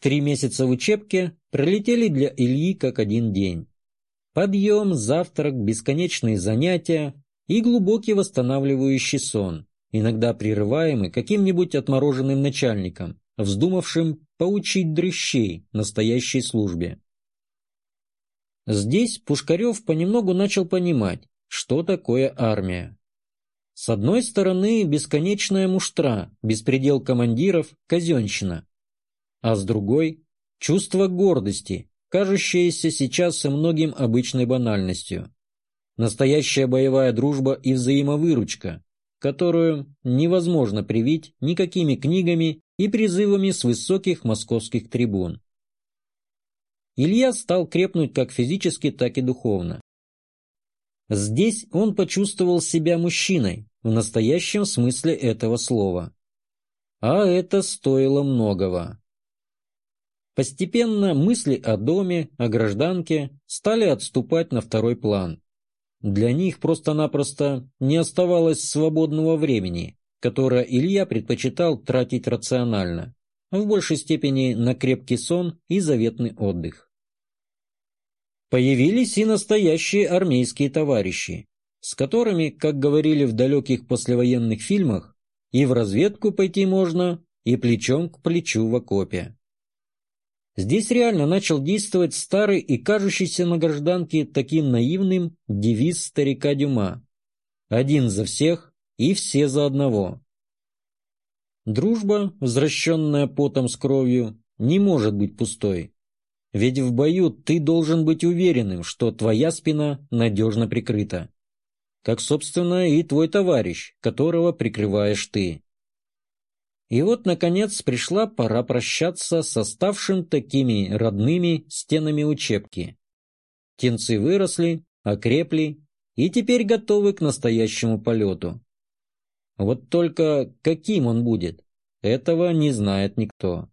Три месяца в учебке пролетели для Ильи как один день. Подъем, завтрак, бесконечные занятия и глубокий восстанавливающий сон, иногда прерываемый каким-нибудь отмороженным начальником, вздумавшим поучить дрыщей настоящей службе. Здесь Пушкарев понемногу начал понимать, что такое армия. С одной стороны, бесконечная муштра, беспредел командиров, казенщина. А с другой – чувство гордости, кажущееся сейчас и многим обычной банальностью. Настоящая боевая дружба и взаимовыручка, которую невозможно привить никакими книгами и призывами с высоких московских трибун. Илья стал крепнуть как физически, так и духовно. Здесь он почувствовал себя мужчиной, в настоящем смысле этого слова. А это стоило многого. Постепенно мысли о доме, о гражданке стали отступать на второй план. Для них просто-напросто не оставалось свободного времени, которое Илья предпочитал тратить рационально, в большей степени на крепкий сон и заветный отдых. Появились и настоящие армейские товарищи, с которыми, как говорили в далеких послевоенных фильмах, и в разведку пойти можно, и плечом к плечу в окопе. Здесь реально начал действовать старый и кажущийся на гражданке таким наивным девиз старика Дюма. Один за всех и все за одного. Дружба, возвращенная потом с кровью, не может быть пустой. Ведь в бою ты должен быть уверенным, что твоя спина надежно прикрыта. Как, собственно, и твой товарищ, которого прикрываешь ты. И вот, наконец, пришла пора прощаться с оставшим такими родными стенами учебки. Тенцы выросли, окрепли и теперь готовы к настоящему полету. Вот только каким он будет, этого не знает никто.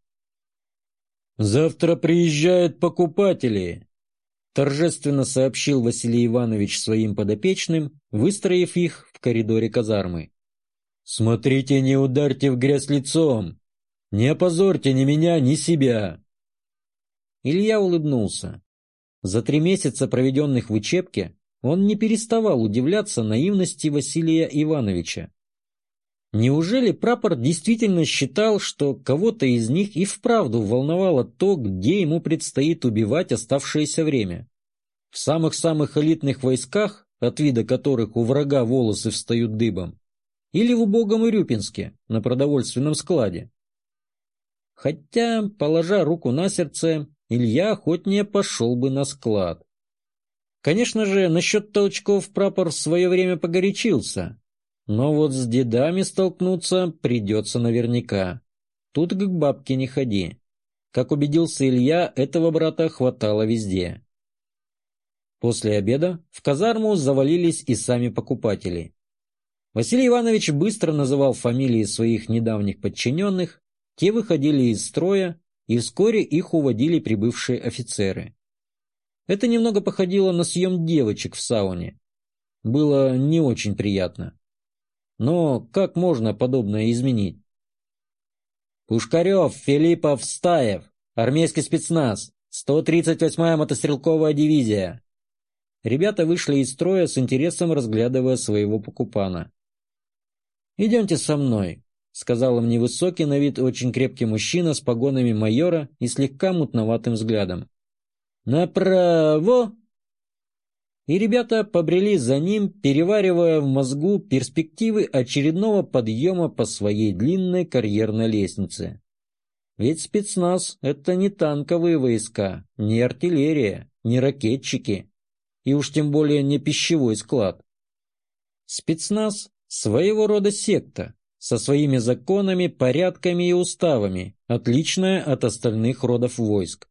«Завтра приезжают покупатели», – торжественно сообщил Василий Иванович своим подопечным, выстроив их в коридоре казармы. «Смотрите, не ударьте в грязь лицом! Не опозорьте ни меня, ни себя!» Илья улыбнулся. За три месяца, проведенных в учебке, он не переставал удивляться наивности Василия Ивановича. Неужели прапор действительно считал, что кого-то из них и вправду волновало то, где ему предстоит убивать оставшееся время? В самых-самых элитных войсках, от вида которых у врага волосы встают дыбом, или в убогом Ирюпинске, на продовольственном складе? Хотя, положа руку на сердце, Илья охотнее пошел бы на склад. Конечно же, насчет толчков прапор в свое время погорячился, но вот с дедами столкнуться придется наверняка. Тут к бабке не ходи. Как убедился Илья, этого брата хватало везде. После обеда в казарму завалились и сами покупатели. Василий Иванович быстро называл фамилии своих недавних подчиненных, те выходили из строя, и вскоре их уводили прибывшие офицеры. Это немного походило на съем девочек в сауне. Было не очень приятно. Но как можно подобное изменить? Пушкарев, Филиппов, Стаев, армейский спецназ, 138-я мотострелковая дивизия. Ребята вышли из строя с интересом разглядывая своего покупана. «Идемте со мной», — сказал им невысокий на вид очень крепкий мужчина с погонами майора и слегка мутноватым взглядом. «Направо!» и ребята побрели за ним, переваривая в мозгу перспективы очередного подъема по своей длинной карьерной лестнице. Ведь спецназ — это не танковые войска, не артиллерия, не ракетчики, и уж тем более не пищевой склад. Спецназ — своего рода секта, со своими законами, порядками и уставами, отличная от остальных родов войск.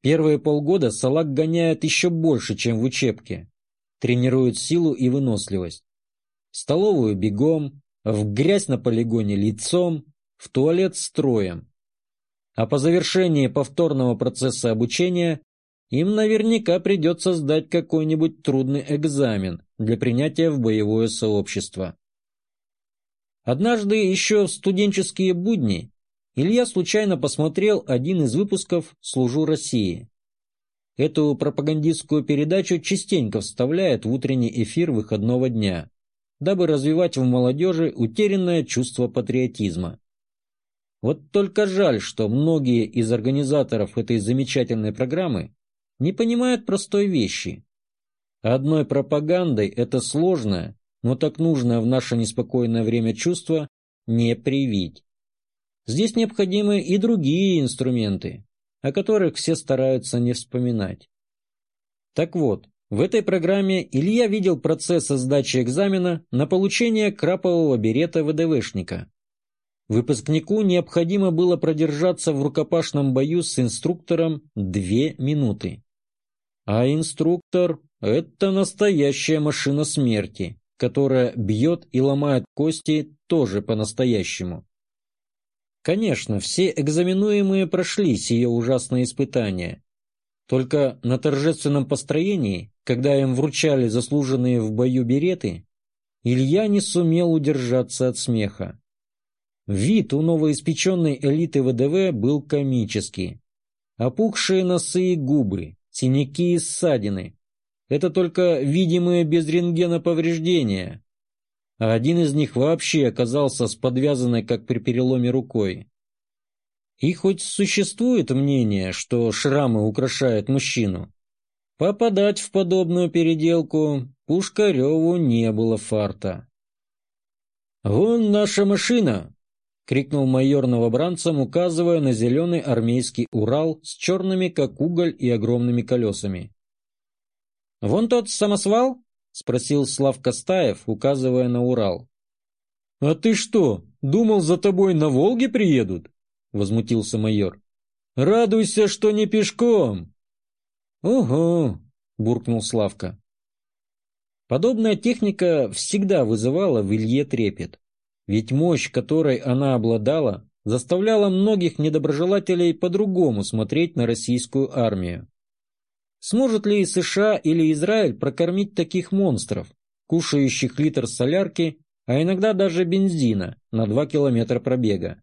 Первые полгода салак гоняет еще больше, чем в учебке. Тренирует силу и выносливость. В столовую бегом, в грязь на полигоне лицом, в туалет строем. А по завершении повторного процесса обучения им наверняка придется сдать какой-нибудь трудный экзамен для принятия в боевое сообщество. Однажды еще в студенческие будни Илья случайно посмотрел один из выпусков «Служу России». Эту пропагандистскую передачу частенько вставляют в утренний эфир выходного дня, дабы развивать в молодежи утерянное чувство патриотизма. Вот только жаль, что многие из организаторов этой замечательной программы не понимают простой вещи. Одной пропагандой это сложное, но так нужное в наше неспокойное время чувство не привить. Здесь необходимы и другие инструменты, о которых все стараются не вспоминать. Так вот, в этой программе Илья видел процесс сдачи экзамена на получение крапового берета ВДВшника. Выпускнику необходимо было продержаться в рукопашном бою с инструктором две минуты. А инструктор – это настоящая машина смерти, которая бьет и ломает кости тоже по-настоящему. Конечно, все экзаменуемые прошли сие ужасное испытание. Только на торжественном построении, когда им вручали заслуженные в бою береты, Илья не сумел удержаться от смеха. Вид у новоиспеченной элиты ВДВ был комический. Опухшие носы и губы, синяки и ссадины. Это только видимые без рентгена повреждения, а один из них вообще оказался с подвязанной, как при переломе, рукой. И хоть существует мнение, что шрамы украшают мужчину, попадать в подобную переделку Пушкареву не было фарта. «Вон наша машина!» — крикнул майор новобранцам, указывая на зеленый армейский Урал с черными, как уголь, и огромными колесами. «Вон тот самосвал?» — спросил Славка Стаев, указывая на Урал. «А ты что, думал, за тобой на Волге приедут?» — возмутился майор. «Радуйся, что не пешком!» «Угу!» — буркнул Славка. Подобная техника всегда вызывала в Илье трепет. Ведь мощь, которой она обладала, заставляла многих недоброжелателей по-другому смотреть на российскую армию. Сможет ли США или Израиль прокормить таких монстров, кушающих литр солярки, а иногда даже бензина на 2 километра пробега?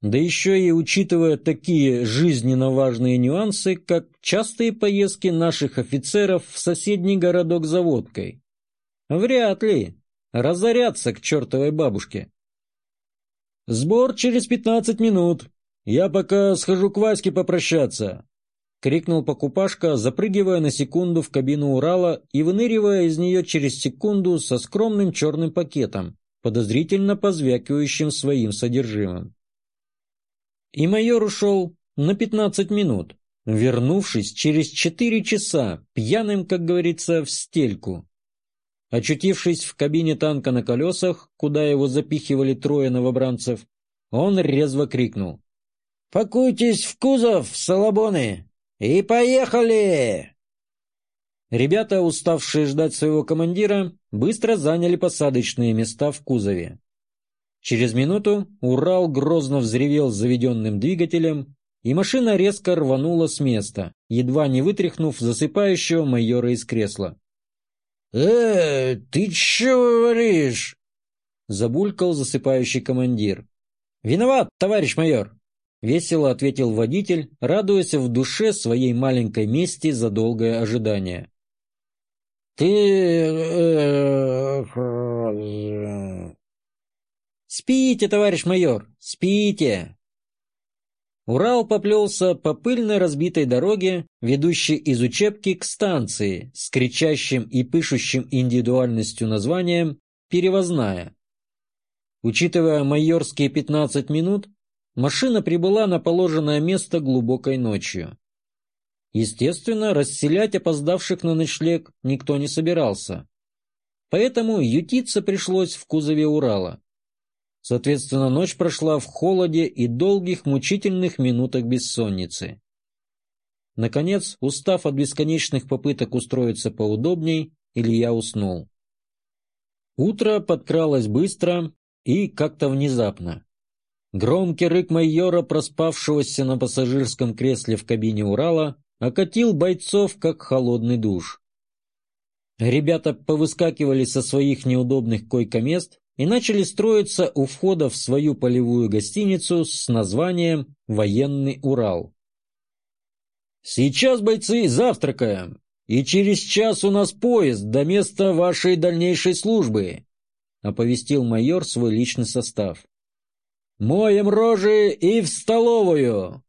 Да еще и учитывая такие жизненно важные нюансы, как частые поездки наших офицеров в соседний городок за водкой. Вряд ли. Разорятся к чертовой бабушке. Сбор через пятнадцать минут. Я пока схожу к Ваське попрощаться. — крикнул покупашка, запрыгивая на секунду в кабину Урала и выныривая из нее через секунду со скромным черным пакетом, подозрительно позвякивающим своим содержимым. И майор ушел на пятнадцать минут, вернувшись через четыре часа, пьяным, как говорится, в стельку. Очутившись в кабине танка на колесах, куда его запихивали трое новобранцев, он резво крикнул. «Пакуйтесь в кузов, салабоны! «И поехали!» Ребята, уставшие ждать своего командира, быстро заняли посадочные места в кузове. Через минуту Урал грозно взревел заведенным двигателем, и машина резко рванула с места, едва не вытряхнув засыпающего майора из кресла. «Э, ты чё говоришь?» — забулькал засыпающий командир. «Виноват, товарищ майор!» — весело ответил водитель, радуясь в душе своей маленькой мести за долгое ожидание. «Ты...» э, «Спите, товарищ майор, спите!» Урал поплелся по пыльной разбитой дороге, ведущей из учебки к станции, с кричащим и пышущим индивидуальностью названием «Перевозная». Учитывая майорские пятнадцать минут, машина прибыла на положенное место глубокой ночью. Естественно, расселять опоздавших на ночлег никто не собирался. Поэтому ютиться пришлось в кузове Урала. Соответственно, ночь прошла в холоде и долгих мучительных минутах бессонницы. Наконец, устав от бесконечных попыток устроиться поудобней, Илья уснул. Утро подкралось быстро и как-то внезапно. Громкий рык майора, проспавшегося на пассажирском кресле в кабине Урала, окатил бойцов, как холодный душ. Ребята повыскакивали со своих неудобных койкомест и начали строиться у входа в свою полевую гостиницу с названием «Военный Урал». «Сейчас, бойцы, завтракаем, и через час у нас поезд до места вашей дальнейшей службы», оповестил майор свой личный состав. «Моем рожи и в столовую!»